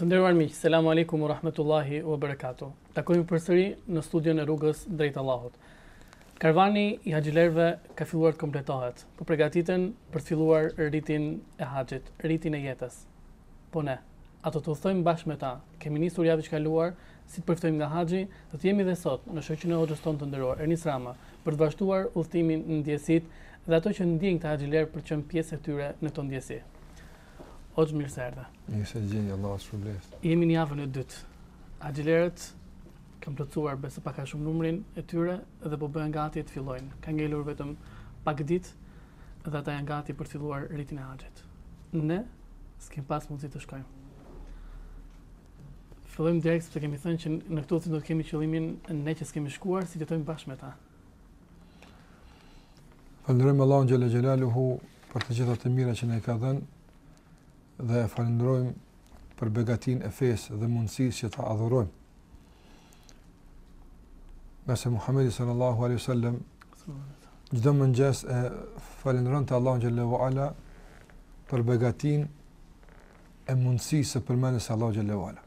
Të nderuar miq, selam aleikum u rahmetullahi u berekatu. Takojmë përsëri në studion e rrugës drejt Allahut. Karvani i haxhilerëve ka filluar të kompletohet. Po përgatiten për të filluar ritin e haxhit, ritin e jetës. Po ne, a do të udhëtojmë bashkë me ta? Kemi nisur javën që kaloi, si të përfitojmë nga haxhi, do të jemi dhe sot në shoqërinë e hoxhës tonë të nderuar, Ernis Rama, për të vazhduar udhëtimin në ndjesitë dhe ato që ndjejnë këta haxhilerë për të qenë pjesë e tyre në këto ndjesi. Hoxhë mirë se erdhe. Mirë se ju gjej, Allahu të shpërbleftë. Jemi në javën e dytë. Haxhilerët kanë plotësuar besoj pak a shumë numrin e tyre dhe po bëhen gati të fillojnë. Ka ngelur vetëm pak ditë dhe ata janë gati për të filluar ritin e haxhit. Ne s'kem pas mundësi të shkojmë. Fillojmë direkt sepse kemi thënë që në këto të do të kemi qëllimin ne që s'kemi shkuar si të jetojmë bashkë me ta. Falënderojmë Allahun xhalla xhelaluhu për të gjitha të mirat që na i ka dhënë dhe e falënderojmë për begatinë e fesë dhe mundësisë që ta adhurojmë. Nëse Muhamedi sallallahu alaihi wasallam çdo mëngjes e falënderonte Allahun xhalla uala për begatinë e mundësisë së përmendjes së Allahut xhalla uala.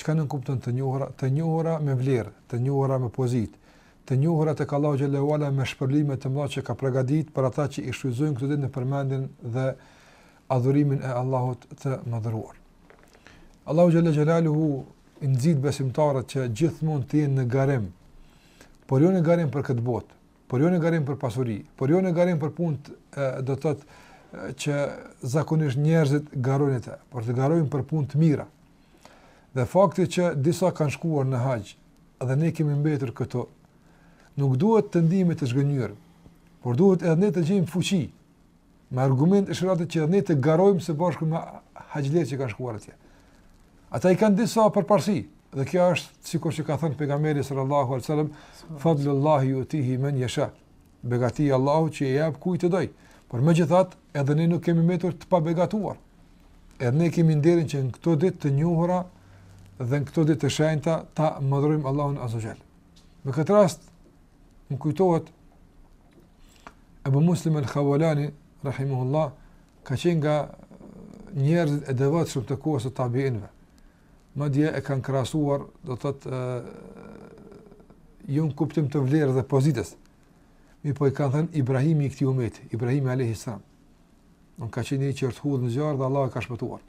Çka nënkupton të njohura? Të njohura me vlerë, të njohura me pozitë, të njohura tek Allahu xhalla uala me shpërblime të mëdha që ka përgatitur për ata që i shfrytëzojnë këto ditë në përmendjen dhe adhurimin e Allahut të Madhëruar. Allahu xhalla xhelaluhu i nxit besimtarët që gjithmonë të jenë në garim, por jo në garim për këtë botë, por jo në garim për pasuri, por jo në garim për punët do të thotë që zakonisht njerëzit garojnë në të, por të garojnë për punë të mira. Dhe fakti që disa kanë shkuar në haxh dhe ne kemi mbetur këtu, nuk duhet të ndihemi të zhgënjyer, por duhet edhe ne të gjejmë fuqi Me argumente sheriatike që edhe ne të garojmë së bashku me haxhilerët që kanë shkuar atje. Ata i kanë disa përparësi, dhe kjo është sikur që ka thënë pejgamberi sallallahu alaihi wasallam, fadlullahi jutihi men jesha, begati e Allahut që ia jep kujt të dojë, por megjithatë edhe ne nuk kemi mbetur të pabegatuar, edhe ne kemi nderin që në këto ditë të njohura dhe në këto ditë të shenjta ta madhërojmë Allahun azze ue xhel. Me këtë rast, më kujtohet, Ebu Muslim el Khawalani, Rahimehullah, ka qenë nga njerëzit e devotshëm të kohës të tabiinëve. Madje e kanë krahasuar, do të thotë jo në kuptim të vlerës dhe pozitës. Mirëpo i kanë thënë Ibrahimi i këtij umeti, Ibrahimi a.s. Edhe ka qenë i që është hudhë në zjarr dhe Allahu e ka shpëtuar.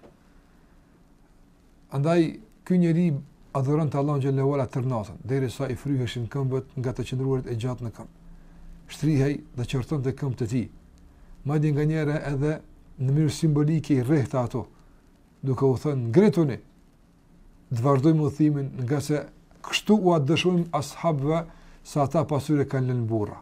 Andaj ky njeri adhuronte Allahun xhelle ue ala tër natën, derisa i fryheshin këmbët nga të qëndruarit e gjatë në këmbë. Shtrihej dhe qortonte këmbët e tij. Madje nganjëherë edhe në mënyrë simbolike i rrehte ato, duke u thënë ngrituni. Të vazhdojmë udhëtimin, ngase kështu u dëshmojmë ashabëve se ata pas tyre kanë lënë burra.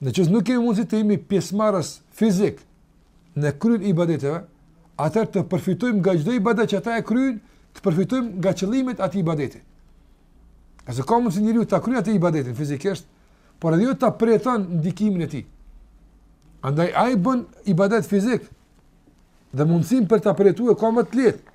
Në qoftë se nuk kemi mundësi të jemi pjesëmarrës fizik në kryerjen e ibadeteve, atëherë të përfitojmë nga çdo ibadet që ata e kryejnë, të përfitojmë nga qëllimet e atij ibadeti. Se ka mundësi njeriu ta kryen atë ibadetin fizikisht, por edhe jo ta përjeton ndikimin e tij. Andaj, ai bën ibadet fizik dhe mundësinë për ta përjetu e ka më të lehtë,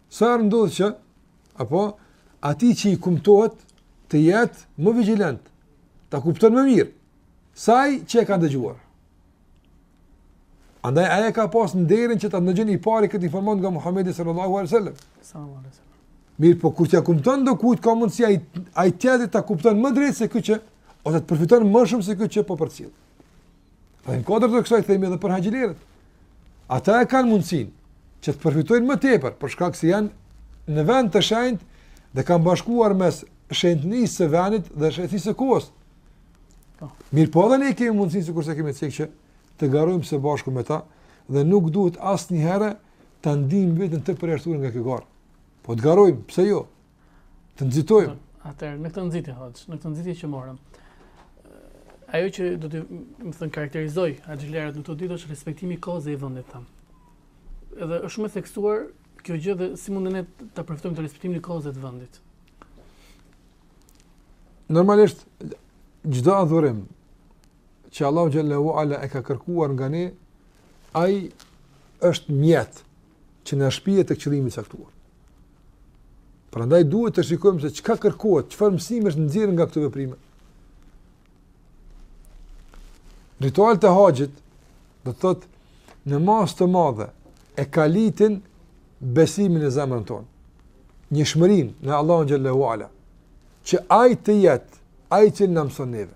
Sa herë ndodh që apo atij që i kumtohet të jetë më vigjilent, ta kupton më mirë se ai që e ka dëgjuar. Andaj ai e ka pas nderin që ta ndëgjon i pari këtë informatë nga Muhamedi sallallahu alaihi wasallam. Sallallahu alaihi wasallam. Mirëpo kur t'ia kumton dikujt ka mundsi ai ai tjetri ta kupton më drejt se ky që ose të përfiton më shumë se ky që po e përcjell. Dhe në kuadër të kësaj themi edhe për haxhilerët. Ata e kanë mundësinë që të përfitojnë më tepër, për shkak se janë në vend të shenjtë dhe kanë bashkuar mes shenjtërisë së vendit dhe shenjtërisë së kohës. Po. Mirëpo edhe ne kemi mundësinë, sikurse kemi cekë që të garojmë së bashku me ta dhe nuk duhet asnjëherë ta ndiejmë veten të përjashtuar nga kjo garë. Po të garojmë, pse jo? Të nxitojmë. Atëherë, në këtë nxitje hoxhë, në këtë nxitje që morëm. Ajo që do të, me thënë, karakterizojë haxhilerët në këto ditë është respektimi i kohës dhe i vendit thamë. Edhe është shumë e theksuar kjo gjë dhe si mund ne të përfitojmë të respektimin e kohës dhe të vendit. Normalisht, çdo adhurim që Allahu xhelle ue ala e ka kërkuar nga ne, ai është mjet që na shpie tek qëllimi i caktuar. Prandaj duhet të shikojmë se çka kërkohet, çfarë mësimesh nxjerrim nga këto veprime. Ritualet e haxhit, do të thotë, në masë të madhe, e kalitin besimin e zemrën tonë, njëshmërinë në Allahun xhelle ue ala, që ai të jetë, ai që na mëson neve.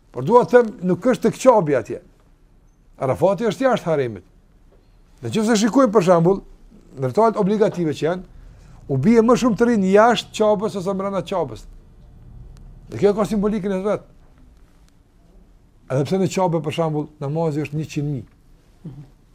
Por dua të them, nuk është tek Qabja atje. Arafati është jashtë haremit. Në qoftë se shikojmë për shembull, në ritualet obligative që janë, u bie më shumë të rrinë jashtë Qabes se sa mrena Qabes. Dhe kjo ka simbolikën e vet. Edhe pse në Qabe, për shembull, namazi është njëqind mijë.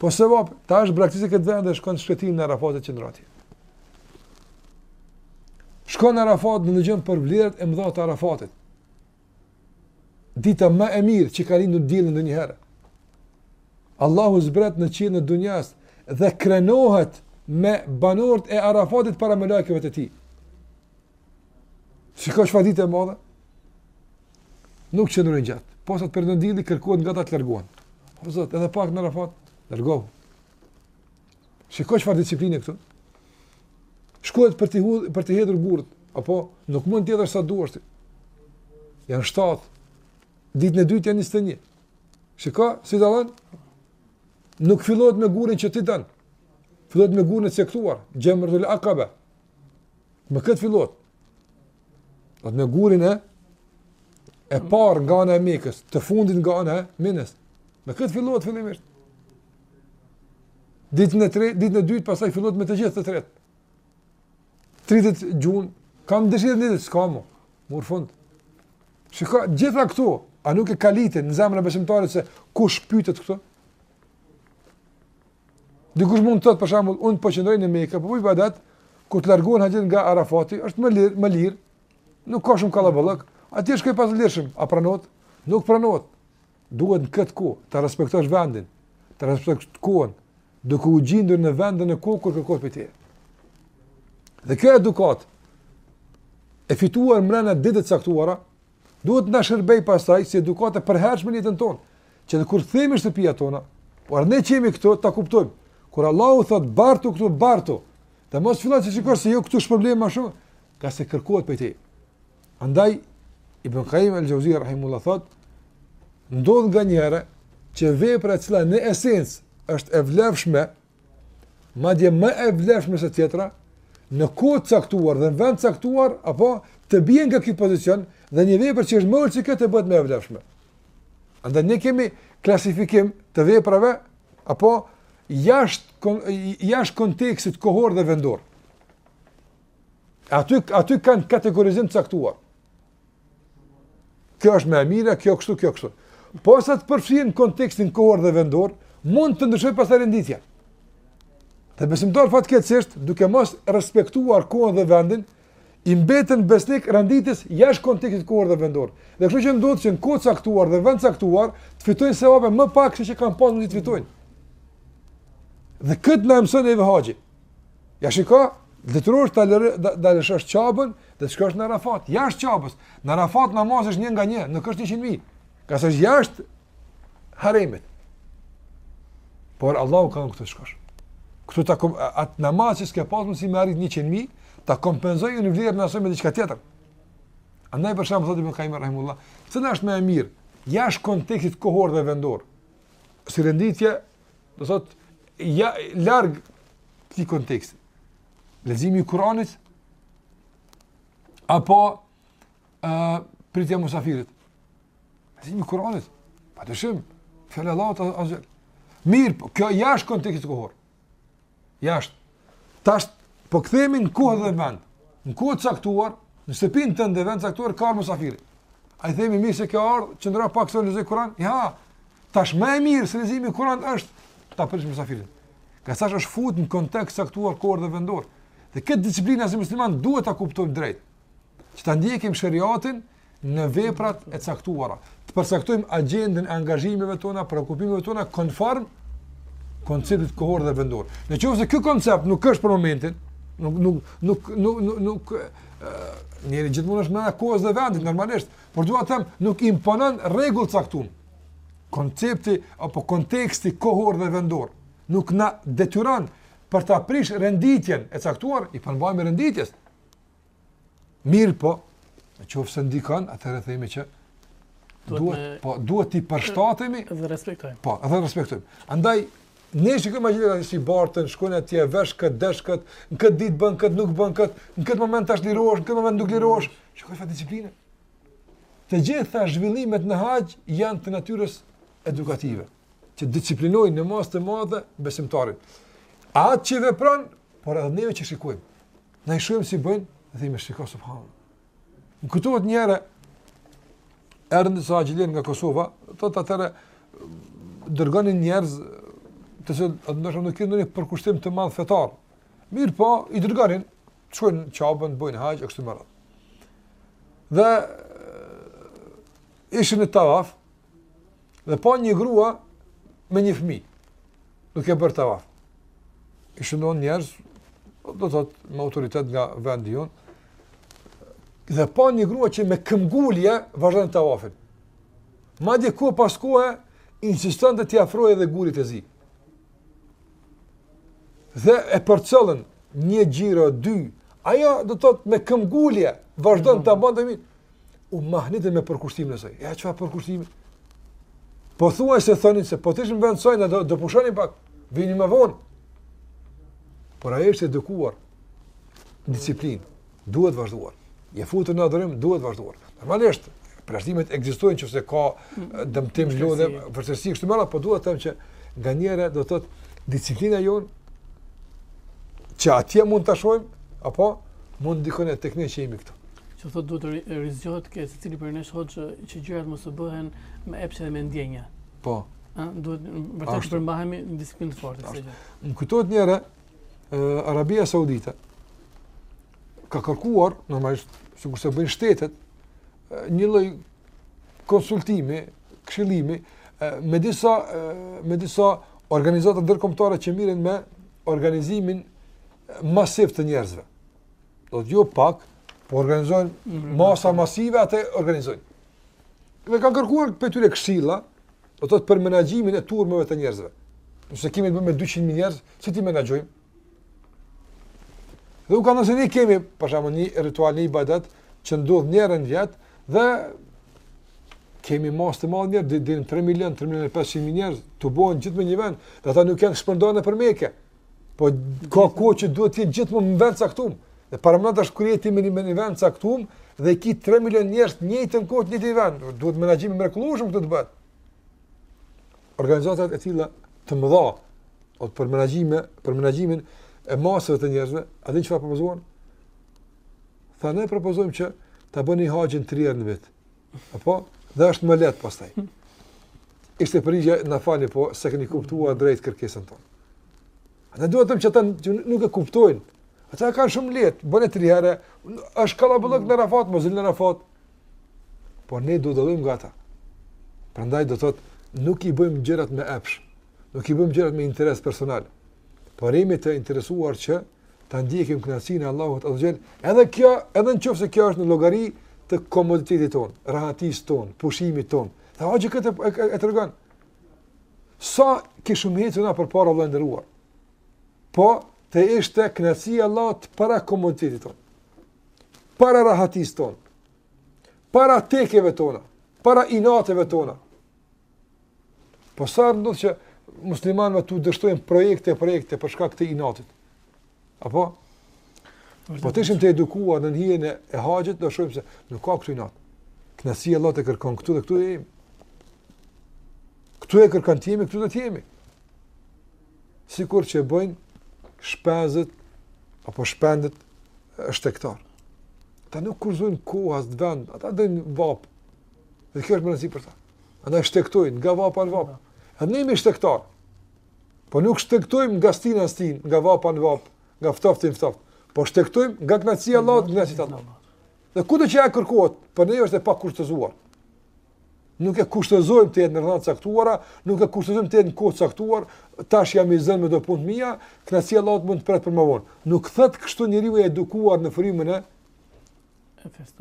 Po sevap, tash braktis këtë vend dhe shkon shqetin e Arafatit, qëndro aty. Shkon në Arafat ne dëgjojmë për vlerat e mëdha të Arafatit. Dita më e mirë që ka lindur dielli ndonjëherë. Allahu zbret në qiellin e dunjas dhe krenohet me banorët e Arafatit para melaikeve të tij. Shiko çfarë dite e madhe? Nuk qëndron gjatë. Posa të perëndon dielli kërkohet nga ta të largohen. O Zot, edhe pak në Arafat, largohu. Shiko çfarë disipline këtu. Shkohet për të hudh, për të hedhur gurët, apo nuk mund të hedhësh sa duash ti. Janë 7. Ditën e dytë janë 21. Shiko si dallon. Nuk fillohet me gurin që ti don. Fillohet me gurin e caktuar, Xhemretul Akabe. Me këtë fillohet. Do të me gurin e e parë nga ana e Mekës, të fundit nga ana e Minës. Me këtë fillohet fillimisht. Ditën e tretë, ditën e dytë pastaj fillohet me të gjithë të tretë. 30 gjun, kam dëshirë një ditë, s'kam, mori fund. Shiko, gjitha këto, a nuk e kalitin në zemrën e besimtarit se kush pytet këtu? Dikush mund të thotë për shembull, unë po qëndroj në Mekë, po bëj ibadet, kur të largohen haxhitë nga Arafati, është më lirë, më lirë. Nuk ka shumë kallaballëk. Atje shkoj pas lirshëm, a pranohet? Nuk pranohet. Duhet në këtë kohë të respektosh vendin, të respektosh kohën, duke u gjindur në vendin e kohën kur kërkohet prej ti. Dhe kjo edukatë e fituar mbrenda ditëve të caktuara, duhet të na shërbejë pastaj si edukatë e përhershme në jetën tonë. Edhe kur themi shtëpia tona, por ne që jemi këtu, ta kuptojmë. Kur Allahu thotë, bartu këtu, bartu, dhe mos fillo të shikosh se jo këtu shpërblemi ma shumë, nga se kërkohet prej ti. Andaj, Ibn Kajim el-Xheuzije, rahimullah, thotë, ndodh nganjëherë, që vepra e cila në esencë është e vlefshme, madje më e vlefshme se tjetra, në kohë të caktuar dhe në vend të caktuar, apo të bjerë nga ky pozicion dhe një vepër që është më ulët se kjo të bëhet më e vlefshme. Andaj ne kemi klasifikim të veprave apo jashtë jashtë kontekstit kohor dhe vendor. Aty aty kanë kategorizim të caktuar. Kjo është më e mirë, kjo kështu, kjo kështu. Posa të përfshihen në kontekstin kohor dhe vendor, mund të ndryshojë pastaj renditja. Dhe besimtarët fatkeqësisht, duke mos respektuar kohën dhe vendin, i mbeten besnik renditjes jashtë kontekstit kohor dhe vendor. Dhe kështu që ndodh që në kohë të caktuar dhe vend të caktuar, të fitojnë sevape më pak se që kanë pas mundësi të fitojnë. Dhe këtë na mëson edhe haxhi. Ja shiko, detyrohesh ta ta lëshosh Qabën dhe të shkosh në Arafat, jashtë Qabës. Në Arafat namaz është një nga një, nuk është 100 mijë. Ka sa jashtë haremit. Por Allahu ka këtu të shkosh. Këtu ta kom at namaz që s'ka pas mundsi me arrit 100 mijë, ta kompenzoj në vlerë në asaj me diçka tjetër. Andaj për shemb thotë Ibn Qayyim rahimehullah, cila është më e mirë jashtë kontekstit kohor dhe vendor. Si renditje Do thot ja larg ktij konteksti. Leximi i Kur'anit apo ë uh, pritja e musafirit. Leximi i Kur'anit. Padyshim, fjalë Allahut azze. Mirëpo, kjo jashtë kontekstit kohor. Jashtë. Tash po kthehemi në kohë dhe vend. Në kohë të caktuar, në shtëpinë tënde vend caktuar ka ardh mysafiri. A i themi mirë se ke ardhur, qëndro pak sa ta lexoj Kur'an. Jo. Tash më e mirë se leximi i Kur'anit është ta presësh mysafirin. Ka sa është fut në kontekst të caktuar kohë dhe vendor. Dhe këtë disiplinë si musliman duhet ta kuptojmë drejt. që ta ndjekim sheriatin në veprat e caktuara, të përcaktojmë agendën e angazhimeve tona, preokupimeve tona, konform konceptit kohor dhe vendor. Në qoftë se ky koncept nuk është për momentin, nuk, nuk, nuk, nuk, nuk, nuk njeriu gjithmonë është mrena kohës dhe vendit, normalisht, por dua të them, nuk imponon rregull të caktum, koncepti, apo konteksti kohor dhe vendor, nuk na detyron për ta prish renditjen e caktuar, i përmbahemi renditjes, Mirëpo, në qoftë se ndikon, atëherë themi që duhet, po, duhet t'i përshtatemi. Dhe respektojmë. Po, dhe respektojmë. Andaj, ne shikojmë haxhinjtë si barten, shkojnë atje, vesh këtë, zhvesh këtë, në këtë ditë bën këtë, nuk bën këtë, në këtë moment tash lirohesh, në këtë moment nuk lirohesh, shiko çfarë disipline. Të gjitha zhvillimet në haxh janë të natyrës edukative, që disiplinojnë në masë të madhe besimtarin. Atë që vepron, por edhe neve që shikojmë. Ne i shohim si bëjnë, dhe themi shiko subhan. Më kujtohet një herë erdhën disa haxhilerë nga Kosova, thotë atëherë dërgonin njerëz të se ndoshta nuk kanë ndonjë përkushtim të madh fetar. Mirëpo, i dërgonin, të shohin Qabën, të bojnë haxh, e kështu me radhë. Dhe ishin në tavaf, Dhe panë një grua me një fëmi, duke bërë tavaf. Ishin do njerës, do të thotë me autoritet nga vendi jonë, dhe panë një grua që me këmbëngulje vazhdon tavafin. Madje ku pas kohe, insistonte t'i afrohet edhe gurit të zi. dhe e përcjellën një xhiro, dy, ajo do të thotë me këmbëngulje, vazhdon ta bëjë mirë, u mahnitën me përkushtimin e saj. E çfarë përkushtimin? Pothuajse thonin se po të ishin në vend të saj, do, do pushonin pak, vinin më vonë. Por ajo është e edukuar, disiplinë, duhet vazhduar. Je futur në adhurim, duhet vazhduar. Normalisht, përjashtimet ekzistojnë nëse ka dëmtim lodhje, vështirësi e kështu me radhë, po duhet të them që nga njëra do të thotë disiplina jonë që atje mund ta shohim apo mund ndikojë edhe tek ne që jemi këtu. Që thotë duhet të rizgjohet te secili prej nesh hoxhë që, që gjërat mos të bëhen me epshe dhe me ndjenja. Po. A, duhet vërtet të përmbahemi në disiplinë të fortë. Më kujtohet njëherë, Arabia Saudite ka kërkuar, normalisht, si kurse bëjnë shtetet, një lloj konsultimi, këshilimi, me disa, me disa organizata ndërkombëtare që merren me organizimin masiv të njerëzve. Do të thotë jo pak, po organizojnë masa masive, ata organizojnë. Dhe kanë kërkuar prej tyre këshila, do të thotë për menaxhimin e turmave të njerëzve. Nëse kemi të bëjmë me 200 mijë njerëz, si t'i menaxhojmë? Dhe u ka thënë se ne kemi për shembull një ritual një ibadet që ndodh një herë në vit dhe kemi masë të madhe njerëz deri në 3 milionë, 3 milionë 500 mijë njerëz, tubohen gjithë në një vend, dhe ata nuk janë shpërndarë nëpër Mekë, Po ka kohë që duhet të jenë gjithë në vend të caktuar. Dhe paramendo tash kur je ti në një vend të caktuar dhe ki 3 milionë njerëz në të njëjtën kohë në një vend, duhet menaxhim i mrekullueshëm këtu të bëhet. Organizatat e tilla të mëdha ose për menaxhime, për menaxhimin e masave të njerëzve, a dini çfarë propozuan? Tha ne propozojmë që ta bëni haxhin 3 herë në vit. Apo, dhe është më lehtë pastaj. Ishte përgjigja na falni po s'e keni kuptuar drejt kërkesën tonë. Ata do të thotë që ata nuk e kuptojnë. Ata e kanë shumë lehtë, bëne tri herë, është kallaballëk në Arafat, mos në Arafat. Po ne duhet të dallojmë nga ata. Prandaj do thotë, nuk i bëjmë gjërat me epsh. Nuk i bëjmë gjërat me interes personal. Por jemi të interesuar që ta ndjekim kënaqësinë e Allahut azze ue xhel, edhe kjo, edhe nëse kjo është në llogari të komoditetit tonë, rahatisë tonë, pushimit tonë. Dhe haxhi këtë e, e, e tregon. Sa kishim ecur ne përpara vëlla i nderuar. Po të ishte kënaqësia e Allahut para komoditetit tonë. Para rahatisë tonë. Para tekeve tona, para inateve tona. Po sa herë ndodh që muslimanëve tu dështojnë projekte e projekte për shkak të inatit. Apo po të ishim të edukuar në hijen e haxhit, do shohim se nuk ka këtu inat. Kënaqësi Allah të kërkon këtu dhe këtu ne jemi. Këtu e kërkon të jemi, këtu do të jemi. Sikur që bëjnë shpenzët apo shpendët shtegtarë. Ata nuk kushtëzojnë kohë as vend, ata dojnë vapë, Dhe kjo është me rëndësi për ta. Ata shtegtojnë nga vapa në vapa. E ne jemi shtegtarë. Po nuk shtegtojmë nga stina në stinë, nga vapa në vapa, nga ftofti në ftoftë. Po shtegtojmë nga kënaqësia e Allahut, nga kënaqësia e Allahut. Dhe kudo që kërkohet, për ne është e pakushtëzuar. Nuk e kushtëzojmë të jetë në rrethana të caktuara, nuk e kushtëzojmë të jetë në kohë të caktuar, tash jam i zënë me do punë të mija, kënaqësia e Allahut mund të pret për më vonë. Nuk thotë kështu njeriu i edukuar në frymën e,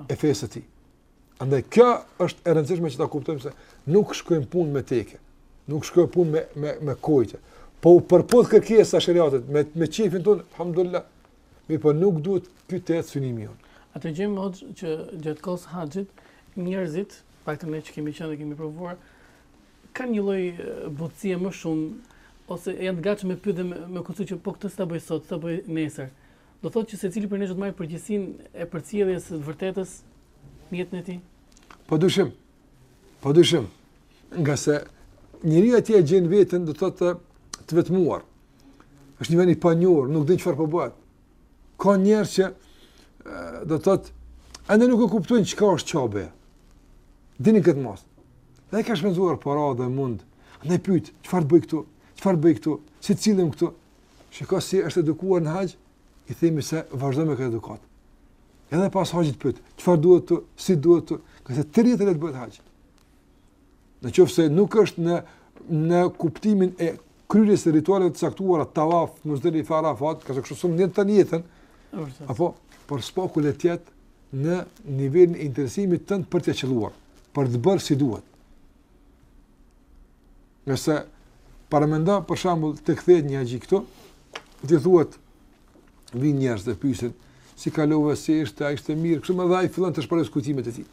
e fesë së tij. Andaj kjo është e rëndësishme që ta kuptojmë se nuk shkojnë punët me teke, nuk shkojnë punët me me me kujtë. Po u përputh kërkesa e sheriatit me me qejfin tonë, alhamdulillah. Mirëpo nuk duhet ky të jetë synimi jonë. A të gjejmë hoxhë që gjatë kohës së haxhit njerëzit, të paktën ne që kemi qenë dhe kemi provuar, kanë një lloj butësie më shumë ose janë të gatshëm me pyetë me, me kushtëzu që po këtë s'ta bëj sot, s'ta bëj nesër. Do thotë që secili prej nesh do të marrë përgjegjësinë e përcjelljes së të vërtetës në jetën e tij? Pa dyshim. Pa dyshim. Ngase njeriu atje e gjen veten do thotë të vetmuar. Është një vend i panjohur, nuk din çfarë po bëhet. Ka njerëz që do thotë ende nuk e kuptojnë çka është Qabe. Dini këtë mos. Dhe e ka shpenzuar para dhe mund. Na pyet, çfarë të bëj këtu? Çfarë të bëj këtu? Si të sillem këtu? Shiko si është edukuar në haxh, i themi se vazhdo me këtë edukatë. Edhe pas haxhit pyet, çfarë duhet të, si duhet të, kështu tërë jetën le të bëhet haxh. Në qoftë se nuk është në, në kuptimin e kryerjes së ritualeve të caktuara, tavaf, Muzdelifa, Arafat, këse kështë shumë njëtë të njëtën, apo, por së paku le të jetë në nivelin e interesimit tonë për ta qëlluar, për ta bërë si duhet. Nëse paramendo për shembull të kthehet një haxhi këtu, t'i thuash vijnë njerëz ta pyesin si kalove si ishte, a ishte mirë, kështu më dha ai fillon të shpalosë kujtimet e tij.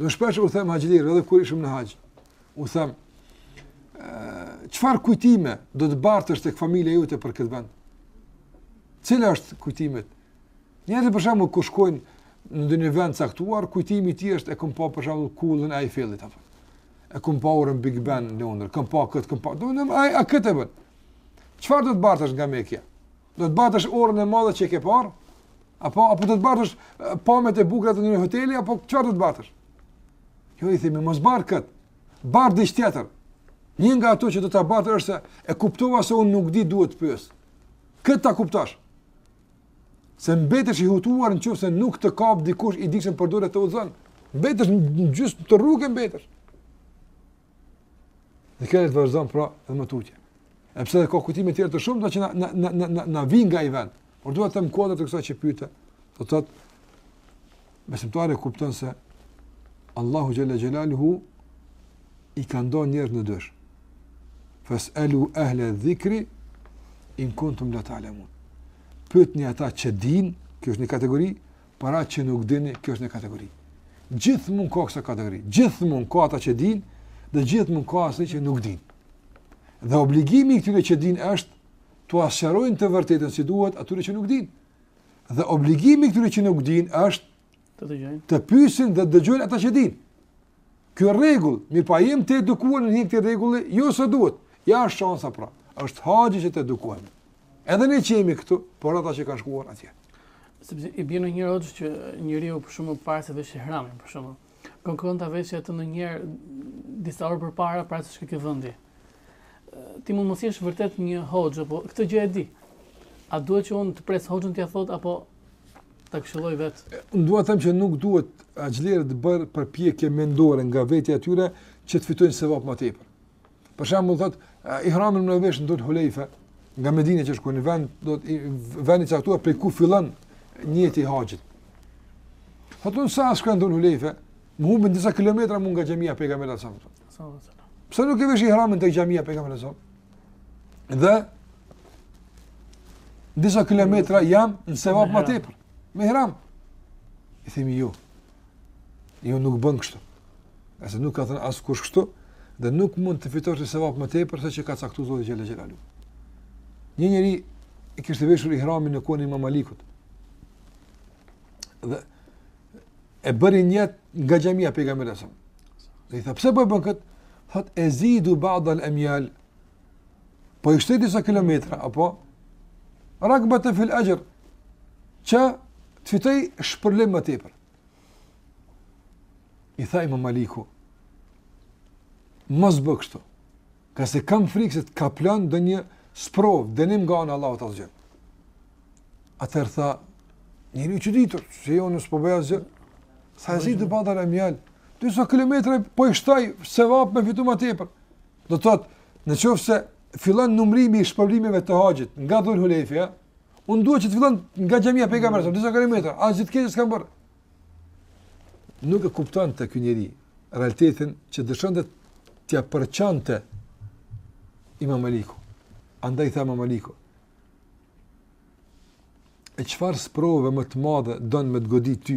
Unë shpesh u them haxhilerëve edhe kur ishim në haxh. U them çfarë kujtime do të bartësh tek familja jote për këtë vend? Cilat janë kujtimet? Njerëzit për shembull kur shkojnë në ndonjë vend të caktuar, kujtimi i tij është e kam pa për shembull kullën e Eiffelit apo. E kom pa orën Big Ben në Londër, kom pa këtë, kom pa. Do të ai a këtë bën. Çfarë do të bartësh nga Mekja? Do të bartësh orën e madhe që ke parë? Apo apo do të bartësh pamjet e bukura të një hoteli apo çfarë do të bartësh? Jo i themi mos bart kët. Bart diç tjetër. Një nga ato që do ta bartësh është e kuptova se unë nuk di duhet të pyes. Këtë ta kuptosh. Se mbetesh i hutuar në qofë se nuk të kap dikush i dijshëm për dore të udhëzon. Mbetesh në gjysë të rrugës mbetesh. Dhe kjo vazhdon pra dhe më tutje. Edhe pse ka kujtime tjera të shumta që na vijnë nga ai vend. Por dua të them në kuadër të kësaj që pyete, do të thotë Besimtari e kupton se Allahu Xhel-le Xhelaluhu i ka ndarë njerëzit në dysh. Fës elu ehle dhikri, in kuntum la ta'lamun. Pyetni ata që dinë, kjo është një kategori, pra që nuk dini, kjo është një kategori. Gjithmonë ka kësi kategori. Gjithmonë ka ata që dinë dhe gjithmonë ka ata që nuk dinë. Dhe obligimi i këtyre që dinë është t'ua sqarojnë të vërtetën si duhet atyre që nuk dinë. Dhe obligimi i këtyre që nuk dinë është të dëgjojnë, të pyesin dhe të dëgjojnë ata që dinë. Ky rregull, mirëpo a jem të edukuar ne në këtë rregull, jo sa duhet. Ja është shansa pra. Është haxhi që të edukohem. Edhe ne që jemi këtu, por ata që kanë shkuar atje. Sepse i bën një rrotë që njeriu për shembull para se të veshë ihramin, për shkakun. Kërkon ta veshë atë ndonjëherë disa orë përpara para se shkon te vendi. Ti mund mos jesh vërtet një hoxhë, po këtë gjë e di. A duhet që unë të pres hoxhën t'ia thotë, apo ta këshilloj vetë? Unë dua të them që nuk duhet haxhilerët të bëjnë përpjekje mendore nga vetja e tyre që të fitojnë sevap më tepër. Për shembull thotë Ihramin e vesh në Dul Hulejfe, nga Medina që shkon në vend, do të vendi i caktuar prej ku fillon nijeti i haxhit. Thotë unë sa shkoj në Dul Hulejfe, më humbën disa kilometra më nga xhamia e pejgamberit sa. Pse nuk e vesh Ihramin te xhamia e pejgamberit sa? Dhe disa kilometra jam në sevap më tepër. Me Ihram. I themi ju, jo, Jo nuk bën kështu. Se nuk ka thënë askush kështu dhe nuk mund të fitosh ti sevap më tepër se që ka caktuar Zoti xhel xhelalu. Një njeri i kishte veshur ihramin në kohën e Imam Malikut. Dhe e bëri nijet nga xhamia e pejgamberit sa. Dhe i tha pse po e bën kët? Thotë ezidu ba'd al-amyal Po i shtoj disa kilometra, apo? Ragbeten fil exhr, që të fitoj shpërblim më tepër. I tha Imam Maliku, mos bën kështu, pse kam frikë se të kaplon ndonjë sprovë, dënim nga ana Allahut azze ve xhel. Atëherë tha, njëri që ditur, që jo unë s'po bëj asgjë, tha, ezidu bid'ate emjal, disa km po i shtoj, sevap me fitu më tepër. Do të thotë, në qoftë se fillon numrimi i shpërblimeve të haxhit nga Dhul Hulejfja, unë duhet që të filloj nga xhamia e pejgamberit, disa kilometra, asgjë të keqe s'kam bërë. Nuk e kuptonte ky njeri realitetin që dëshironte t'ia përçonte Imam Maliku. Andaj tha Imam Maliku. E çfarë sprove më të madhe don me të godit ty?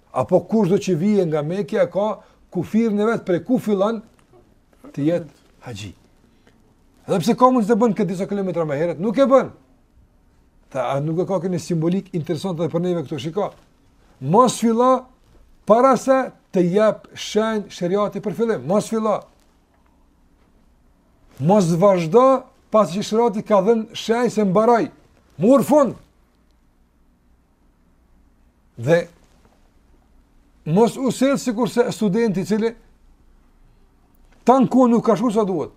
Apo kushdo që vjen nga Mekja ka kufirin e vet prej ku fillon të jetë haxhi. Edhe pse ka mundësi të bën këtë disa kilometra më herët, nuk e bën. Ta ka një simbolikë interesante edhe për neve këtu shiko. Mos fillo para se të jap shenjë sheriati për fillim. Mos fillo. Mos vazhdo pasi që sheriati ka dhënë shenjë se mbaroi. Mori fund. Dhe mos u sill sikurse studenti i cili tanë kohën nuk ka shkru sa duhet.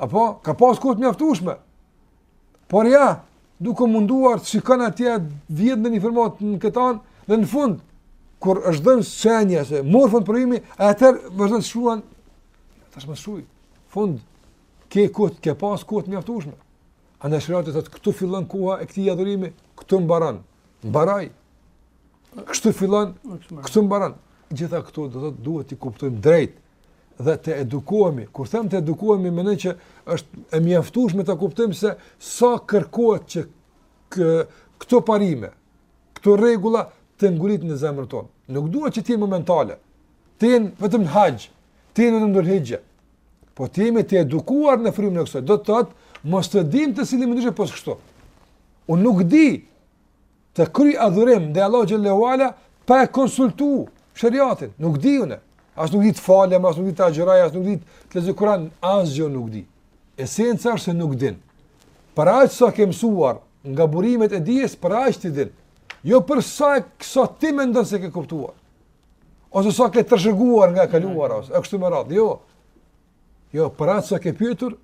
Apo ka pas kohë të mjaftueshme. Por ja, duke munduar të shikon atje, vjedh ndonjë informatë në këtë anë dhe në fund kur është dhënë shenja se mori fund provimi, atëherë vazhdon të shkruan tash me shkru. Fund, ke kohë, ke pas kohë të mjaftueshme. Andaj sheriati thotë, këtu fillon koha e këtij adhurimi, këtu mbaron, mbaroi, kështu fillon, kështu mbaron. Gjitha këto do të thotë, duhet t'i kuptojmë drejt dhe të edukohemi. Kur them të edukohemi, mendoj që s'është e mjaftueshme ta kuptojmë se sa kërkohet që kë, këto parime, këto rregulla të nguliten në zemrën tonë. Nuk duhet që të jenë momentale, të jenë vetëm në haxh, të jenë vetëm në Dhul Hixhe, Po të jemi të edukuar në frymën e kësaj. Do të thotë mos të dimë të sillemi ndryshe pos kështu. Unë nuk di të kryj adhurim ndaj Allahut xhelle ve ala pa e konsultu sheriatin, nuk di unë. As nuk di të falem, as nuk di të agjëroj, as nuk di të lexoj Kuran, asgjë nuk di. Esenca është se nuk din. Për aq sa ke mësuar nga burimet e dijes, për aq ti din. Jo për aq sa ti mendon se ke kuptuar. Ose sa ke trashëguar nga e kaluara ose e kështu me radhë. Jo. Jo, për aq sa ke pyetur,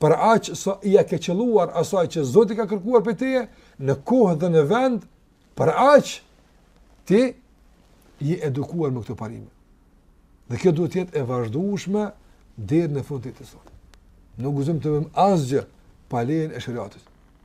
për aq sa ia ke qëlluar asaj që Zoti ka kërkuar prej teje në kohë dhe në vend, për aq ti je edukuar me këto parime. Dhe kjo duhet të jetë e vazhdueshme deri në fund të jetës. Nuk guxojmë të bëjmë asgjë pa lejen e sheriatit.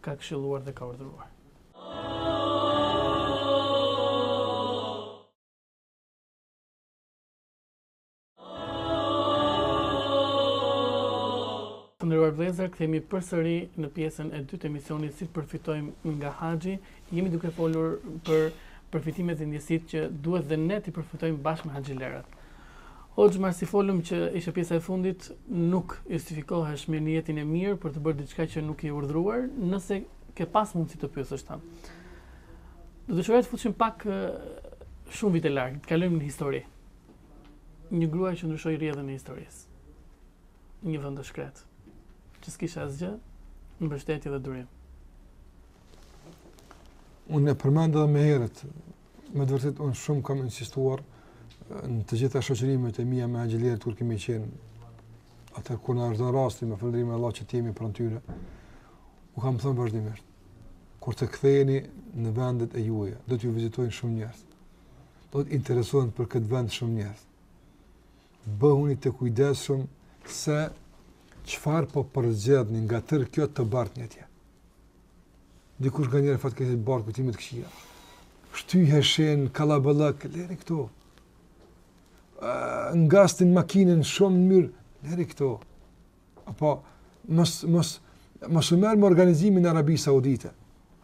ka këshilluar dhe ka urdhëruar. Të nderuar vëllezër, kthehemi përsëri në pjesën e dytë të emisionit si të përfitojmë nga haxhi. Jemi duke folur për përfitimet e ndjesitë që duhet dhe ne t'i përfitojmë bashkë me haxhilerët. Hoxhë masi folëm që ishte pjesa e fundit nuk justifikohesh me nijetin e mirë për të bërë diçka që nuk je urdhëruar, nëse ke pas mundësi të pyesësh, ta. Do dëshiroja të futeshim pak shumë vite larg, të kalojmë në histori. Një grua që ndryshoi rrjedhën e historisë. Një vend të shkretë që s'kishte asgjë, mbështetje dhe durim. Unë e përmenda edhe më herët, Me të vërtetë, unë shumë kam insistuar në të gjitha shoqërimet e mija me haxhilerët kur kemi qenë atje kur na është dhënë rasti me falënderim Allahut që t'u jemi pranë tyre. U kam thënë vazhdimisht. Kur të ktheheni në vendet e juaja, do t'ju vizitojnë shumë njerëz. Do të interesohen për këtë vend shumë njerëz. Bëhuni të kujdesshëm se çfarë po përzgjedhni nga tërë kjo të bartni atje. Dikush nganjëherë fatkeqësisht bart kujtime të këqija. Shtyheshin kallaballëk, lëri këto. Uh, ngastin makinën shumë në mënyrë, lëri këto. Apo mos mos mos u merr me organizimin e Arabisë Saudite.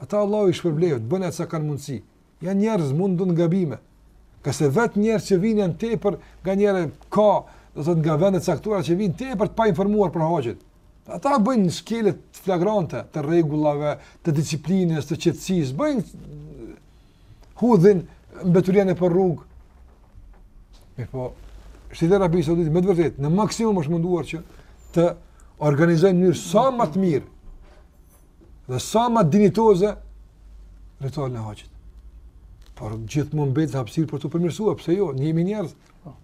Ata Allahu i shpërbleftë, bëjnë atë sa kanë mundësi. Janë njerëz mund të bëjnë gabime. Se vetë njerëzit që vijnë janë tepër nganjëherë ka, do të thotë nga vende të caktuara që vijnë tepër të painformuar për haxhin. Ata bëjnë shkelje flagrante të rregullave, të disiplinës, të qetësisë, bëjnë hudhin mbeturina nëpër rrugë. Mirëpo Arabia Saudite me të vërtetë në maksimum është munduar që të organizojnë në mënyrë sa më të mirë dhe sa më dinjitoze ritualin e haxhit. Por gjithmonë mbetet hapësirë për të përmirësuar, pse jo, ne jemi njerëz. Po.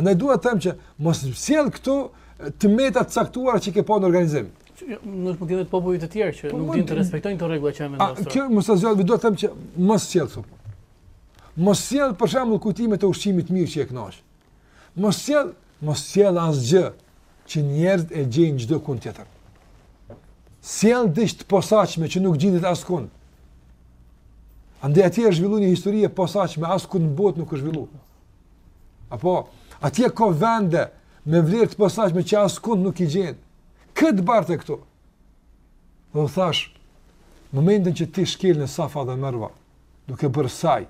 Andaj dua të them që mos sjell këtu të meta të caktuara që ke pa në organizim. Jo, nuk mund të jetë popuj të tjerë që po, nuk din të respektojnë këto rregulla që janë vendosur. Kjo mos ta zgjat, dua të them që mos sjell këtu. Mos sjell për shembull kujtime të ushqimit të mirë që je kënaq. Mos sjell, mos sjell asgjë që njerëzit e gjejnë çdo kund tjetër. Sjell diç të posaçme që nuk gjendet askund. Andaj atje është zhvilluar një histori e posaçme, askund në botë nuk është zhvilluar. Apo atje ka vende me vlerë të posaçme që askund nuk i gjen. Kët bartë këtu. Dhe thash, momentin që ti shkel në Safa dhe Merwa, duke bërë saj,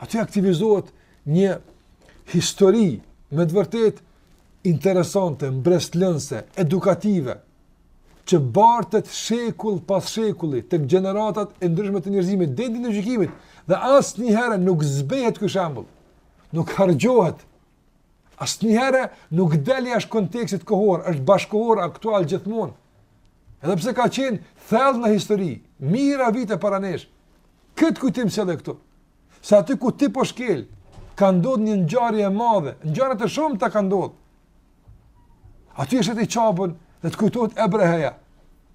aty aktivizohet Një histori me të vërtet interesante, mbresëlënëse, edukative, që bartet shekull pas shekulli te gjeneratat e ndryshme të njërzimit, deri ditën e gjykimit, dhe asnjëherë nuk zbehet ky shembull, nuk harxhohet, asnjëherë nuk del jashtë kontekstit kohor, është bashkëkohor aktual gjithmon, edhe pse ka qenë thellë në histori, mija vite para nesh, këtë kujtim sjelle këtu, Se aty ku ti po shkel, ka ndodhë një ngjarje e madhe, ngjarje të shumta ka ndodhë. Aty e sheh ti Qabën dhe të kujtohet Ebreheja,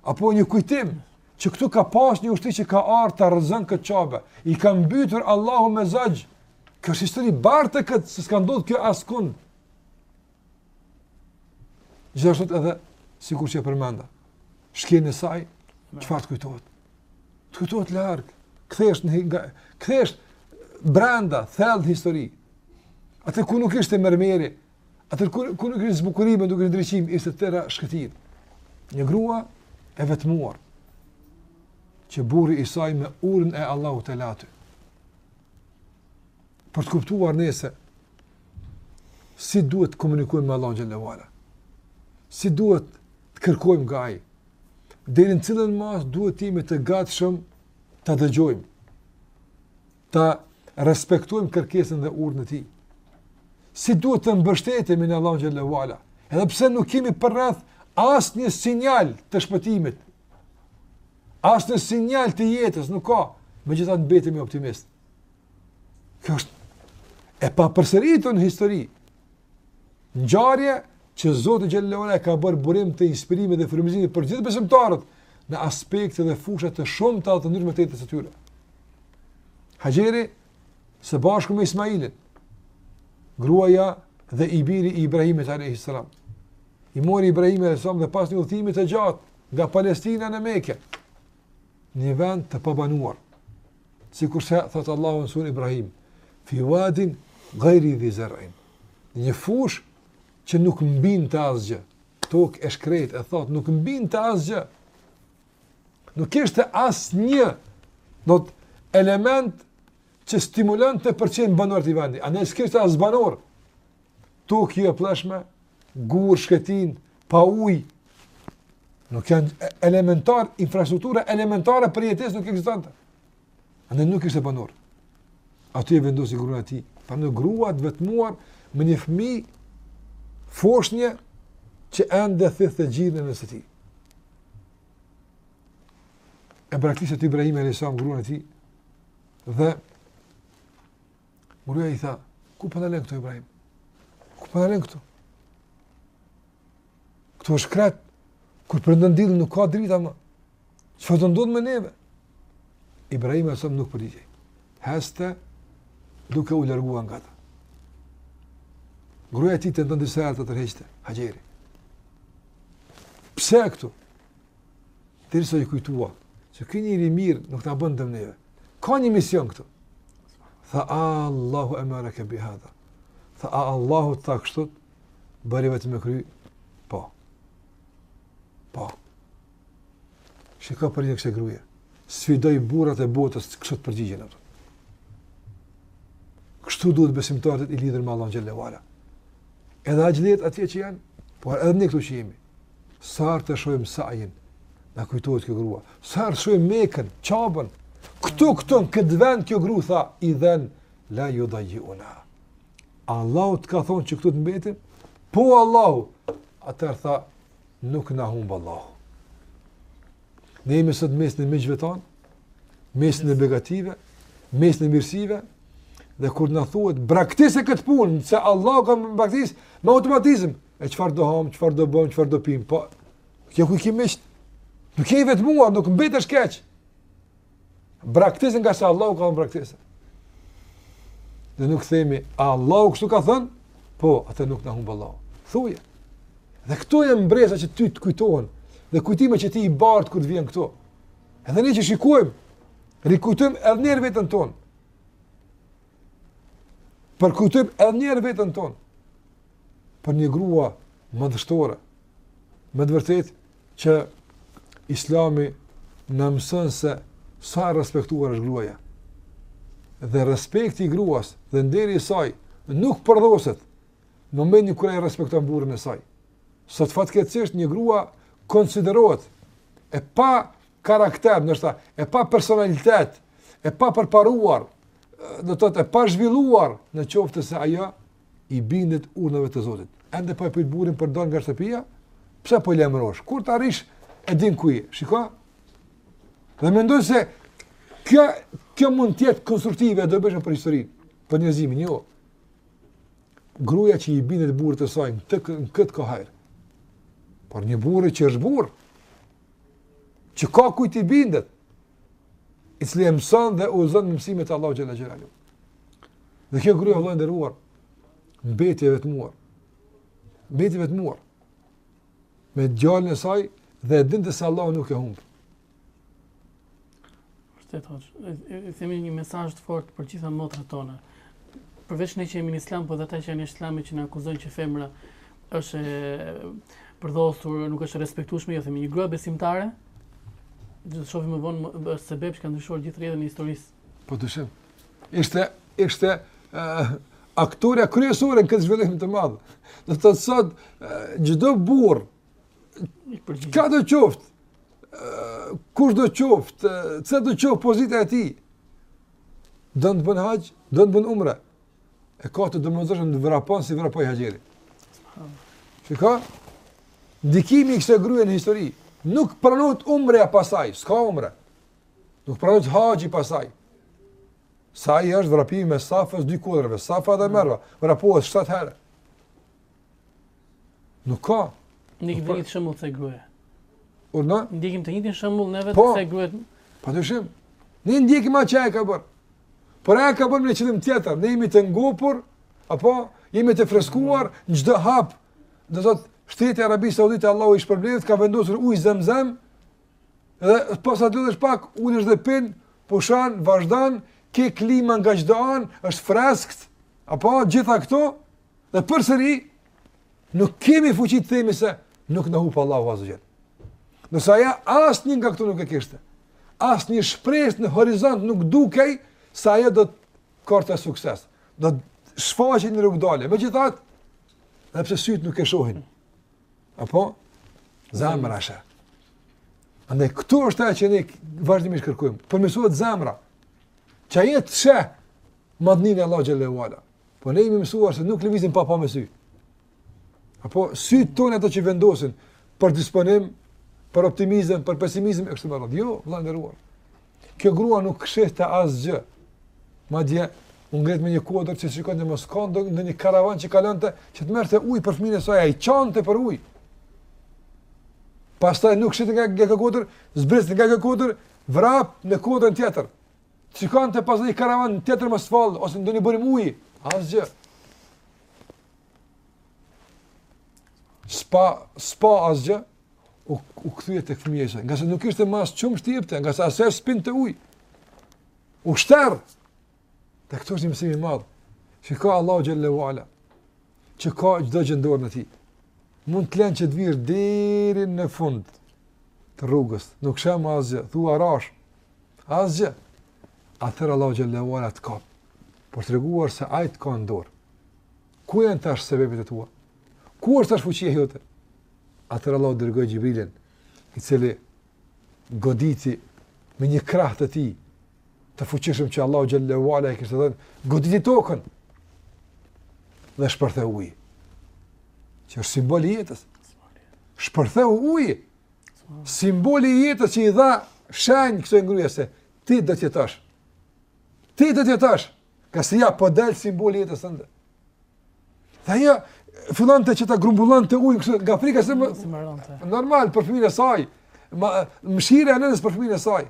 apo një kujtim, që këtu ka pas një ushtri që ka ardh ta rrëzon këtë Qabe, i ka mbytur Allahu me zogj, kjo është histori barte këtë, se s'ka ndodhë kjo askundë. Gjithashtu edhe sikur që e përmenda. Shkon në saj, çfarë të kujtohet? Të kujtohet larg. Kthehesh, kthehesh brenda thell në histori. Atëherë kur nuk ishte mermeri, atëherë kur, kur nuk ishte zbukurime, nuk ishte ndriçim ishte tëra shkretëtirë. Një grua e vetmuar që burri i saj me urdhrin e Allahut e la aty. Për të kuptuar ne se si duhet të komunikojmë me Allahun xhelle ve ala, si duhet të kërkojmë nga ai, deri në cilën mas duhet të jemi të gatshëm ta dëgjojmë, ta respektojmë kërkesën dhe urdhrin e tij, si duhet të mbështetemi në Allahun xhelle ve ala, edhe pse nuk kemi përreth asnjë sinjal të shpëtimit, asnjë sinjal të jetës, nuk ka, megjithatë mbetemi optimistë, Kjo është e papërsëritur në histori. Ngjarje që Zoti xhelle ve ala ka bërë burim të inspirimit dhe frymëzimit për gjithë besimtarët në aspekte dhe fusha të shumta të ndryshme të jetës së tyre. Haxheri së bashku me Ismailin, gruaja dhe i biri i Ibrahimit alayhis salam. I mori Ibrahimi alayhis salam dhe pas një udhëtimi të gjatë nga Palestina në Mekë, një vend të pabanuar, sikurse thot Allahu në surën Ibrahim, fi wadin ghayri dhi zar'in. Një fush që nuk mbinte asgjë, tokë e shkret e that nuk mbinte asgjë. Nuk kishte asnjë do të element që stimulonte për të qenë banor të atij vendi. Andaj s'kishte as banor. Tokë jo e plleshme, gurë shkretinë, pa ujë, nuk janë elementar, infrastruktura elementare për jetesë nuk ekzistonte. Andaj nuk kishte banor. Aty e vendosi gruan e tij. Pra një grua të vetmuar me një fmi foshnje që ende thithte gjirin e nënës së tij. E braktis aty Ibrahimi alejhi selam gruan e tij dhe Gruaja i tha, ku po na len këtu, Ibrahim? Ku po na len këtu? Këtu është shkretë, kur perëndon dielli nuk ka drita ma. Çfarë do ndodhë me neve? Ibrahimi alejhi selam nuk përgjigjej. Heshte, duke u largua nga ta. Gruaja e tij tenton disa herë ta tërheqte, Haxheri. Pse këtu? Derisa i kujtua se ky njeri i mirë nuk na bën dëm neve. Ka një mision këtu. Tha Allahu amaraka bihadha. Tha a Allahu tha kështu, bëri vetëm me krye, po. Po. Shiko përgjigjen e kësaj gruaje. Sfidoj burrat e botës që kështu të përgjigjen. Kështu duhet besimtarët të lidhen me Allahun xhel-le ve ala. Edhe haxhilerët atje që janë, por edhe ne këtu që jemi. Sa herë të shohim Sa'in, na kujtohet kjo grua. Sa herë shohim Mekën, Qabën, këtu këtu në këtë vend kjo grua tha, idhen la yudayuna. Allahu të ka thonë që këtu të mbetim? Po Allahu. Atëherë tha, nuk na humb Allahu. Ne jemi sot mesin e miqve tanë, mesin e begative, mesin e mirësive, dhe kur na thuhet, braktise këtë punë, se Allahu ka thënë braktise, me automatizm, e çfarë do hamë, çfarë do bëmë, çfarë do pimë, po, kjo ku i ki miqtë, nuk je i vetmuar, nuk mbetesh keq, braktise ngase Allahu ka thënë braktise, dhe nuk themi, a Allahu kështu ka thënë, po, atëherë nuk na humb Allahu, thuaje, dhe këto janë mbresa që ty të kujtohen, dhe kujtime që ti i bart kur të vjen këtu, edhe ne që shikojmë, rikujtojmë edhe njëherë veten tonë, përkujtojmë edhe njëherë veten tonë, për një grua madhështore. Me të vërtet që islami na mëson se sa e respektuar është gruaja. Dhe respekti i gruas dhe nderi i saj nuk përdhoset në momentin kur e respekton burrin e saj. Sot fatkeqësisht një grua konsiderohet e pa karakter, do të thotë e pa personalitet, e papërparuar, do të thotë e pazhvilluar në qoftë se ajo i bindet urdhrave të Zotit. Ende po e pyet burrin për të dalë nga shtëpia, pse po lajmërosh? Kur të arrish e din ku je. Shiko. Dhe mendon se kjo kjo mund të jetë konstruktive e dobishme për historinë, për njerëzimin, jo. Gruaja që i bindet burrit të saj në të ka hajr. Por një burrë që është burrë, që ka kujt t'i bindet, i cili e mëson dhe udhëzon mësimet e Allahu xhalla xhelalu. Dhe kjo grua vëlla i nderuar mbeti e vetmuar. Mbeti e vetmuar. Me djalin e saj dhe e dinte se Allahu nuk e humb. Vërtet është, e themi një mesazh të fortë për gjithë motrat tona. Përveç ne që jemi në islam, po ata që s'janë në islam që na akuzojnë që femra është e përdhosur, nuk është e respektueshme, jo themi një grua besimtare. Do të shohim më vonë sebep që ka ndryshuar gjithë rrjedhën e historisë Pa dyshim. Ishte, ishte uh, aktorja kryesore në këtë zhvillim të madh. Do të thotë sot, çdo burrë, çkado qoftë, kushdo qoftë, sido qoftë pozita e tij, don të bën haxh, don të bën umre. E ka të domosdoshme të vrapon si vrapoi Haxheri. Çka? Ndikimi i kësaj gruaje në histori. Nuk pranohet umreja pa saj, s'ka umre. Nuk pranohet haxhi pa saj. Saji është vrapimi mes Safës, dy kodrave, Safa dhe Merva, vrapohet 7 herë. Nuk ka. Ndjekim të njëjtin shembull të gruas. Urna? Ndjekim të njëjtin shembull neve po, të gruas. Pa dyshim. Ne ndjekim atë që e ka bërë. Por e ka bërë me qëllim tjetër. Ne jemi të ngopur, apo jemi të freskuar në çdo hap. Do thotë, shteti i Arabisë Saudite, Allahu i shpërbleftë, ka vendosur ujë zemzem, Dhe pasi lodhesh pak, ulesh dhe pin, pushon, vazhdon, ke klima nga çdo anë, është freskët, apo gjitha këto, dhe përsëri, nuk kemi fuqi të themi se nuk na hup Allahu azze ue xhel. Ndërsa ajo, asnjë nga këto nuk e kishte. Asnjë shpresë në horizont nuk dukej se ajo do të korrte sukses. Do të shfaqej një rrugëdalje. Megjithatë, edhe pse sytë nuk e shohin. Apo? Zemra sheh. Andaj, këtu është ajo që ne vazhdimisht kërkojmë. Përmirësuar zemra. Që ajo të sheh madhninë e Allahut xhelle ve ala. Po ne jemi mësuar se nuk lëvizim pa parë me sy. Apo, sytë tanë ato që vendosin për disponim, për optimizëm, për pesimizëm, e kështu me radhë. Jo, vëlla i nderuar. Kjo grua nuk shihte asgjë. Madje u ngrit me një kodër që shikonte mos ka ndonjë karavan që kalonte që të merrte ujë për fëmijën e saj, ai qante për ujë. Pastaj nuk shihte nga kjo kodër, zbriste nga kjo kodër, vrap në kodrën tjetër. Shikonte mos ndonjë karavan tjetër mos vallë ose ndonjë burim uji, asgjë. S'pa, s'pa asgjë. u u kthye tek fëmija i saj, ngase nuk kishte më as qumësht t'i jepte, ngase as ajo s'pinte ujë. U shter. E këtu është një mësim i madh. Shiko, Allahu xhelle ve ala. Që ka çdo gjë në dorën e tij. Mund të të lërë që të vish deri në fund të rrugës. Nuk sheh më asgjë, thua rashë. Asgjë. Atëherë Allahu xhelle ve ala të kap. Për të treguar se ai të ka në dorë. Ku janë tash sebepet e tua? Ku është tash fuqia jote? Atëherë Allahu dërgoi Xhibrilin, i cili goditi me një krah të tij të fuqishëm që Allahu xhelle ve ala i kishte dhënë, goditi tokën. Dhe shpërtheu uji. Që është simbol i jetës. Shpërtheu uji. Simboli i jetës që i dha shenjë kësaj gruaje se ti do të jetosh. Ti do të jetosh. Ngase ja po del simboli i jetës tënde. Dhe ajo fillonte që ta grumbullonte ujin kështu nga frika se normal për fëmijën e saj. Mëshira e nënës për fëmijën e saj.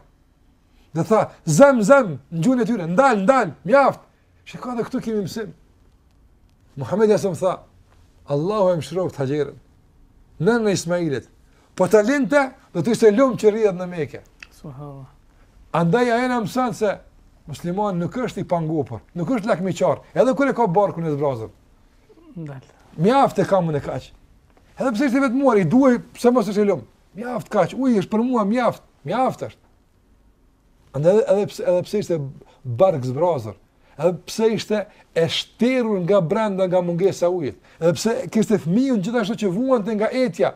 Dhe tha, zem, zem, në gjuhën e tyre, ndal, ndal, mjaft. Shiko, edhe këtu kemi mësim. Muhammedi alejhi selam tha, Allahu e mëshiroftë Haxherën, nënën e Ismailit, Po ta linte, do të ishte lum që rrjedh në Mekë. Subhanallah. Andaj ajo na mëson se muslimani nuk është i pangopur, nuk është lakmiqar, edhe kur e ka barkun e zbrazur. Ndal. Mjaft e kam unë kaq. Edhe pse ishte e vetmuar, i thuaj pse mos është i lum. Mjaft kaq, uji është për mua mjaft, mjaft është. Andaj edhe pse edhe pse ishte barkzbrazur, edhe pse ishte e shterur nga brenda nga mungesa e ujit, edhe pse kishte fëmijën gjithashtu që vuante nga etja,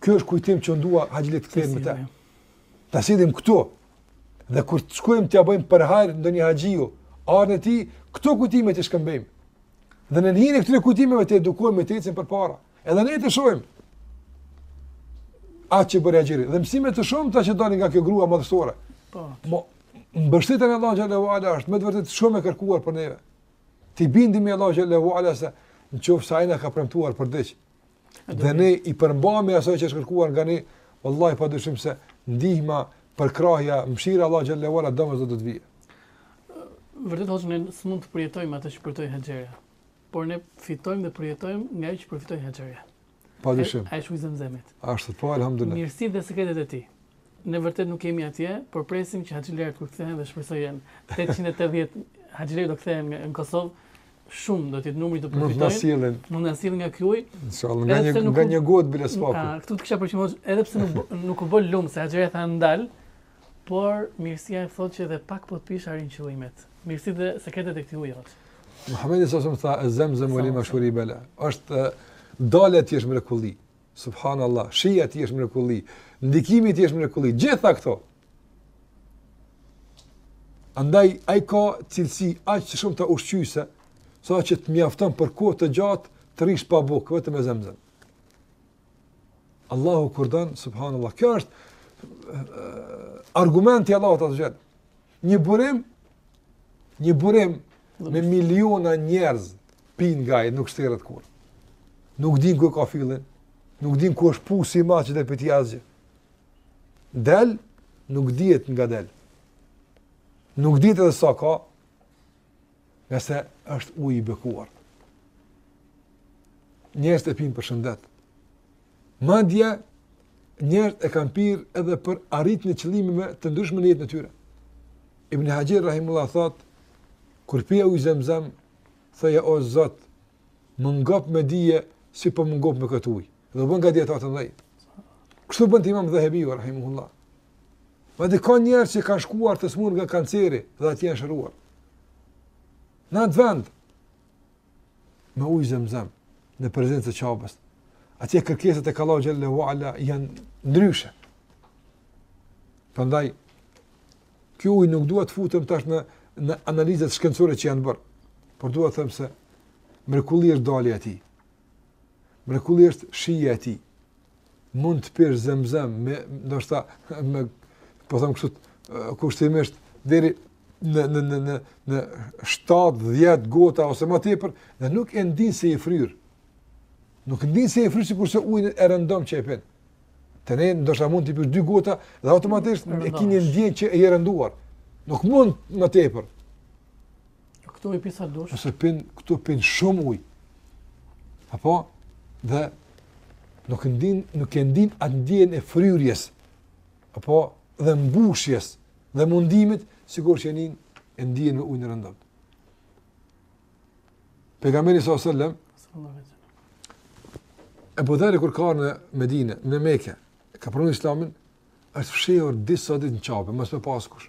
Këto janë kujtime që duhet haxhilerët të kthehen me to. Ta sjellin këto. Dhe kur të shkojmë t'ia bëjmë për hajr ndonjë haxhiu, ardhjen e tij, këto kujtime të shkëmbejmë. Dhe në frymën e këtyre kujtimeve të edukohemi të ecim përpara. Edhe ne të shohim. Atë që bëri Haxherja, dhe mësime të shumta që dalin nga kjo grua madhështore. Po. Mbështetja në Allahun xhelle ve ala është me të vërtetë shumë e kërkuar për neve. T'i bindemi Allahut xhelle ve ala se nëse ai na ka premtuar për diç, Dhe ne i përmbahemi asaj që është kërkuar nga ne, vallahi pa dyshim se ndihma, përkrahja, mshira e Allahut xhelle ve ala, domosdo do të vijë. Vërtet, hoxhë, ne s'mund të përjetojmë atë që përjetoi Haxherja, por ne fitojmë dhe përjetojmë nga ajo që përfitoi Haxherja. Pa dyshim. Ai është uji i zemzemit. Ashtu, po, alhamdulillah. Mirësitë dhe sekretet e tij. Ne vërtet nuk jemi atje, por presim që haxhilerët kur kthehen dhe shpresojmë 880 haxhilerë do kthehen në Kosovë, shumë do të jetë numri të përfitojnë. Mund të sjellin. Mund të sjellin nga ky ujë. Inshallah, nga një nga një gotë bile s'paku. Ah, këtu të kisha përqendruar edhe pse nuk nuk u bë lum se Haxherja tha ndal, por mirësia e thotë që edhe pak po të pish arrin qëllimet. Mirësitë dhe sekretet e këtij uji hoxhë. Muhamedi alejhi selam tha zemzemu lima shuribe leh. Është dalja e tij është mrekulli. Subhanallah, shija e tij është mrekulli, ndikimi i tij është mrekulli, gjitha këto. Andaj, ai ka cilësi aq shumë ushqyese, sa që të mjafton për kohë të gjatë të rrish pa bukë, vetëm me zemzem. Allahu kur don, subhanallah, kjo është eh, argumenti i Allahut azze ve xhel. Një burim, një burim Me miliona njerëz pinë nga ai, nuk shterret kurrë. Nuk din ku e ka fillin, nuk din ku është pusi i madh që del prej tij, asgjë. Del, nuk dihet nga del. Nuk dihet edhe sa ka, ngase është ujë i bekuar. Njerëzit e pinë për shëndet, Madje njerëzit e kanë pirë edhe për arritjen e qëllimeve të ndryshme në jetën e tyre. Ibn Haxher rahimehullah thotë kur pija ujë zemzem thoja o Zot më ngop me dije si po më ngop me këtë ujë. Dhe bënte nga dijetarët të mëdhenj. Kështu bënte Imam Dhehebiu rahimehullah. Madje ka njerëz që kanë shkuar të smurë nga kanceri dhe aty janë shëruar. Në atë vend, me ujë zemzem në prezencë të Qabes. Atje kërkesat tek Allahu xhelle ve ala janë ndryshe. Prandaj ky ujë nuk dua të futem tash në në analizat shkencore që janë bërë. Por dua të them se mrekulli është dalja e tij. Mrekulli është shija e tij. mund të pish zemzem me ndoshta me po them kështu kushtimisht deri në në në në në 7-10 gota ose më tepër dhe nuk e ndin se i fryr. Nuk e ndin se je i fryrë sikurse ujin e rëndomtë që e pin. Te ne ndoshta mund të pish dy gota dhe automatisht e ke një ndjenjë që je rënduar. Nuk mund më tepër. Këtu pi sa dush. Nëse pin, këtu pin shumë ujë. Apo dhe nuk e ndin, nuk e ndin atë ndjenjë e fryrjes. Apo dhe mbushjes dhe mundimit sikur që nin e ndjen me ujin e rëndomt. Pejgamberi alejhi selam Ebu Dherri kur ka në Medinë, në Mekë, ka pranuar Islamin, është fshehur disa ditë në Qabe, mos me pa askush.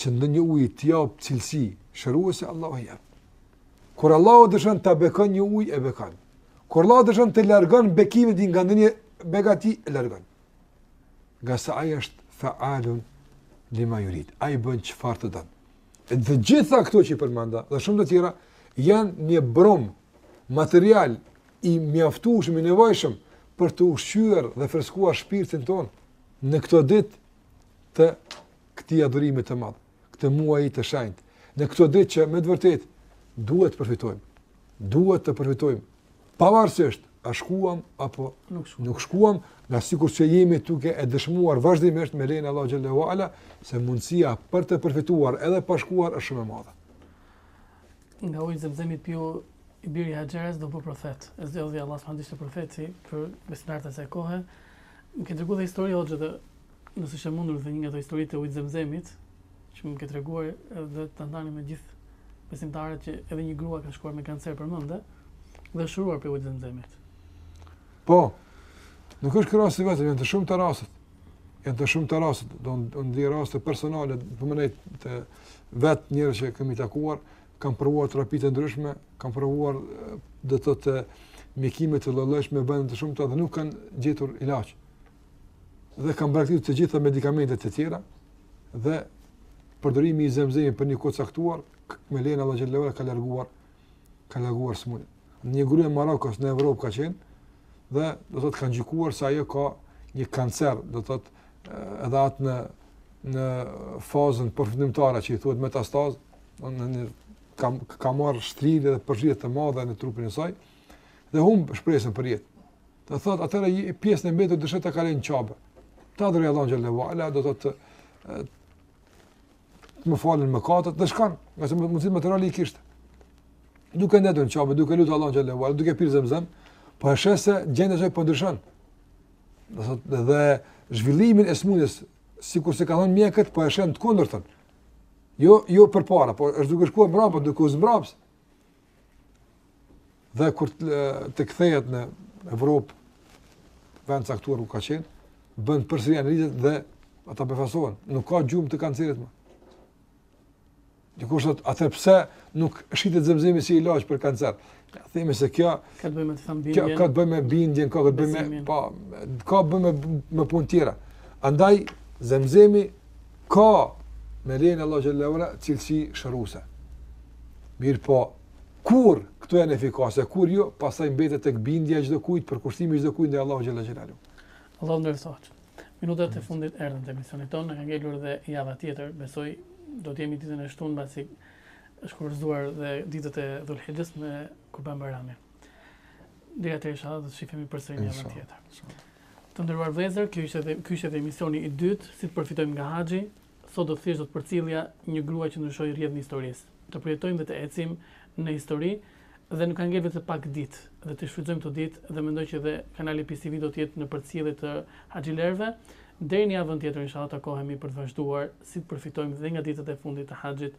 që ndonjë uji t'i jap cilësi shëruese Allahu i jep. Kur Allahu dëshon ta bekon një ujë e bekon. Kur Allahu dëshon ta largon bekimin nga ndonjë begati e largon. Ngase ai është faalun lima jurid. Ai bën çfarë të don. Dhe gjitha këto që i përmenda dhe shumë të tjera janë një brum materiali mjaftueshëm i nevojshëm për të ushqyer dhe freskuar shpirtin ton në këto ditë të këtij adhurimi të madh, këtë muaji të shenjtë, në këto ditë që me të vërtetë duhet të përfitojmë. Duhet të përfitojmë pavarësisht a shkuam apo nuk shkuam, nuk shkuam ngase sikur që jemi duke e dëshmuar vazhdimisht me lejen e Allahut xhele ue ala, se mundësia për të përfituar edhe pa shkuar është shumë e madhe. Nga uji zemzemit piu i biri Haxheres dhe u bë profet, e zëllë dhe Allah s'ma ndishtë profeti për besmartë e se kohë, më ke treguar dhe histori hoxhë dhe Nëse është e mundur dhe një nga ato historitë e Ujit Zemzemit, që më ke treguar dhe ta ndani me gjithë besimtarët që edhe një grua ka shkuar me kancer përmende dhe është shëruar prej ujit Zemzemit. Po. Nuk është rast i vetëm, janë të shumë të rastet. Janë të shumë të rastet, do thotë edhe raste personale, domethënë të vet njerëz që kemi takuar, kanë provuar terapi të ndryshme, kanë provuar do të thotë mjekime të llojllojshme edhe të shumta dhe nuk kanë gjetur ilaç. dhe kanë braktisur të gjitha medikamentet e tjera dhe përdorimi i zemzemit për një kohë të caktuar me lejen e Allahut xhele ue ala ka larguar ka larguar sëmundjen. Një grua e Marokut në Evropë ka qenë dhe do thotë kanë gjykuar se ajo ka një kancer, do thotë edhe atë në në fazën përfundimtare që i thuhet metastazë, në një ka ka marr shtrirje dhe përhapje të madhe në trupin e saj dhe humb shpresën për jetë. Do thotë atëherë pjesën e mbetur dëshoj ta kaloj në Qabe. Ta adhuroj Allahun xhele ue ala, do thotë të më falen mëkatet, dhe shkon, ngase mundësi materiale i kishte. Duke ndejtur në Qabe, duke lutur Allahun xhele ue ala, duke pirë zemzem, po e sheh se gjendja e saj po ndryshon. Do thotë dhe zhvillimin e smundjes, sikurse kanë thënë mjekët, po e sheh të kundërtën. Jo, jo përpara, po është duke shkuar mbrapa, duke u zmbraps. Dhe kur të kthehet në Evropë, në vend të caktuar ku ka qenë, bën përsëri analizat dhe ata befasohen, nuk ka gjurmë të kancerit më. Dikush thotë, atëherë pse nuk shitet zemzemi si ilaç për kancer? Ja, themi se kjo ka të bëjë me bindjen. Kjo ka të bëjë me bindjen, ka të bëjë me pa, po, ka të bëjë me me punë tjera. Andaj zemzemi ka me lejen e Allahu xhele ue ala cilësi shëruese. Mirëpo, kur këto janë efikase, kur jo, pastaj mbetet tek bindja e çdokujt, përkushtimi i çdokujt ndaj Allahut xhele xhelaluhu. Allahu ju nderoftë. Minutat e fundit erdhën të emisionit tonë, na ka ngelur dhe java tjetër, besoj do të jemi ditën e shtunë mbasi është kurzuar dhe ditët e Dhulhijhes me Kurban Bajramin. Dhe atëherë inshallah do të shihemi përsëri javën tjetër. Të nderuar vëllezër, kjo ishte dhe ky ishte dhe emisioni i dytë, si të përfitojmë nga haxhi. Sot do thjesht do të përcillja një grua që ndryshoi rrjedhën e historisë. Të përjetojmë dhe të ecim në histori dhe na ka ngel vetëm pak ditë dhe të shfrytëzojmë këto ditë dhe mendoj që dhe kanali Peace TV do të jetë në përcjellje të haxhilerëve. Deri në javën tjetër inshallah takohemi për të vazhduar si të përfitojmë dhe nga ditët e fundit të haxhit